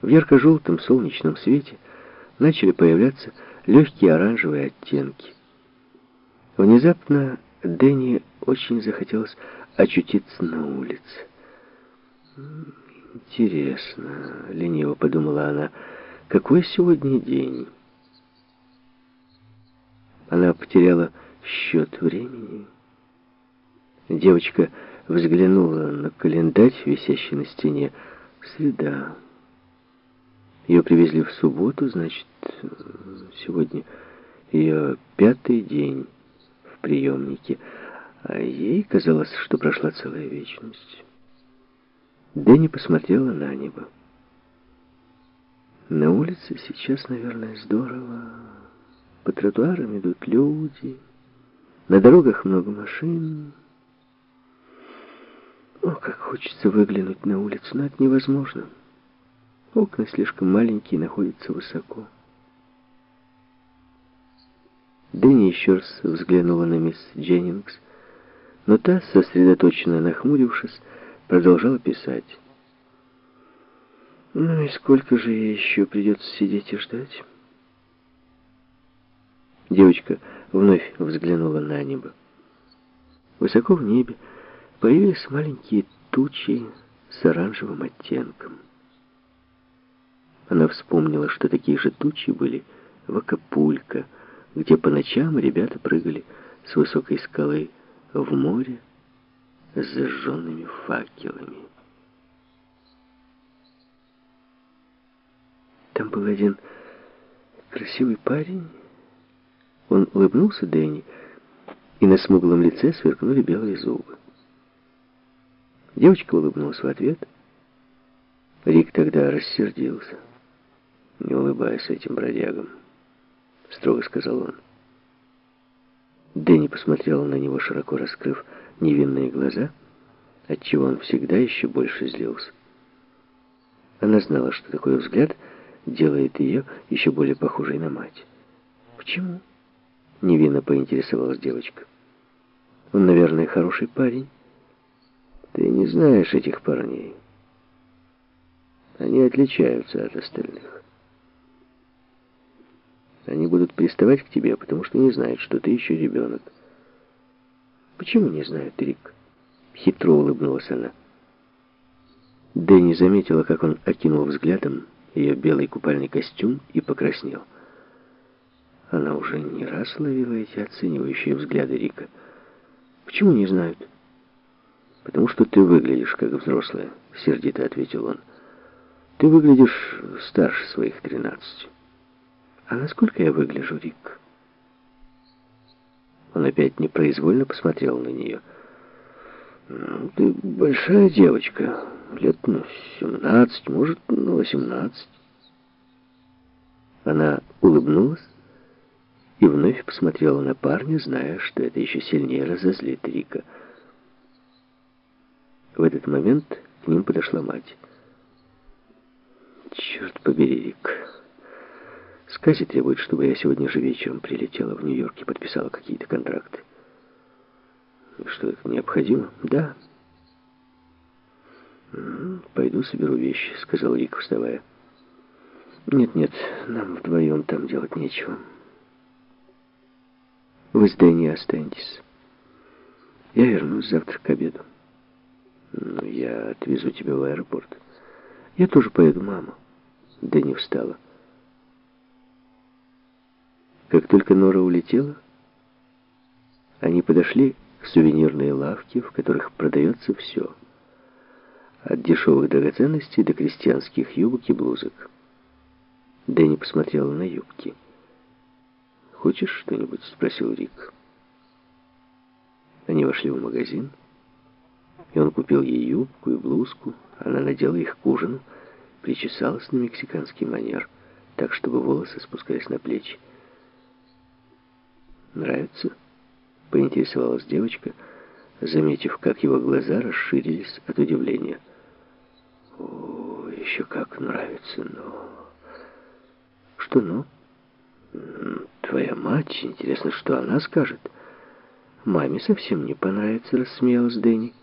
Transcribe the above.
В ярко-желтом солнечном свете начали появляться легкие оранжевые оттенки. Внезапно Дэнни очень захотелось очутиться на улице. «Интересно», — лениво подумала она, — «какой сегодня день?» Она потеряла счет времени. Девочка взглянула на календарь, висящий на стене. Среда. Ее привезли в субботу, значит, сегодня ее пятый день в приемнике, а ей казалось, что прошла целая вечность. Дэнни посмотрела на небо. На улице сейчас, наверное, здорово. По тротуарам идут люди, на дорогах много машин. О, как хочется выглянуть на улицу, но это невозможно. Окна слишком маленькие, находятся высоко. Дэнни еще раз взглянула на мисс Дженнингс, но та, сосредоточенно нахмурившись, продолжала писать. Ну и сколько же ей еще придется сидеть и ждать? Девочка вновь взглянула на небо. Высоко в небе появились маленькие тучи с оранжевым оттенком. Она вспомнила, что такие же тучи были в Акапулько, где по ночам ребята прыгали с высокой скалы в море с зажженными факелами. Там был один красивый парень, он улыбнулся Дэнни, и на смуглом лице сверкнули белые зубы. Девочка улыбнулась в ответ. Рик тогда рассердился. «Не улыбайся этим бродягам», — строго сказал он. Дэнни посмотрела на него, широко раскрыв невинные глаза, отчего он всегда еще больше злился. Она знала, что такой взгляд делает ее еще более похожей на мать. «Почему?» Невинно поинтересовалась девочка. Он, наверное, хороший парень. Ты не знаешь этих парней. Они отличаются от остальных. Они будут приставать к тебе, потому что не знают, что ты еще ребенок. Почему не знают, Рик? Хитро улыбнулась она. Дэнни заметила, как он окинул взглядом ее белый купальный костюм и покраснел. Она уже не раз ловила эти оценивающие взгляды Рика. «Почему не знают?» «Потому что ты выглядишь как взрослая», — сердито ответил он. «Ты выглядишь старше своих тринадцати». «А насколько я выгляжу, Рик?» Он опять непроизвольно посмотрел на нее. «Ну, ты большая девочка, лет, ну, семнадцать, может, ну, восемнадцать». Она улыбнулась, и вновь посмотрела на парня, зная, что это еще сильнее разозлит Рика. В этот момент к ним подошла мать. «Черт побери, Рик. Скази требует, чтобы я сегодня же вечером прилетела в Нью-Йорк и подписала какие-то контракты». «Что это необходимо?» «Да». «Пойду соберу вещи», — сказал Рик, вставая. «Нет-нет, нам вдвоем там делать нечего». Вы с Дэнни останетесь. Я вернусь завтра к обеду. Ну, я отвезу тебя в аэропорт. Я тоже поеду, мама. Дэнни встала. Как только Нора улетела, они подошли к сувенирной лавке, в которых продается все. От дешевых драгоценностей до крестьянских юбок и блузок. Дэнни посмотрела на юбки. «Хочешь что-нибудь?» — спросил Рик. Они вошли в магазин, и он купил ей юбку и блузку. Она надела их к ужину, причесалась на мексиканский манер, так, чтобы волосы спускались на плечи. «Нравится?» — поинтересовалась девочка, заметив, как его глаза расширились от удивления. «О, еще как нравится, но...» «Что «но»?» Твоя мать, интересно, что она скажет? Маме совсем не понравится, рассмеялась Дэнни.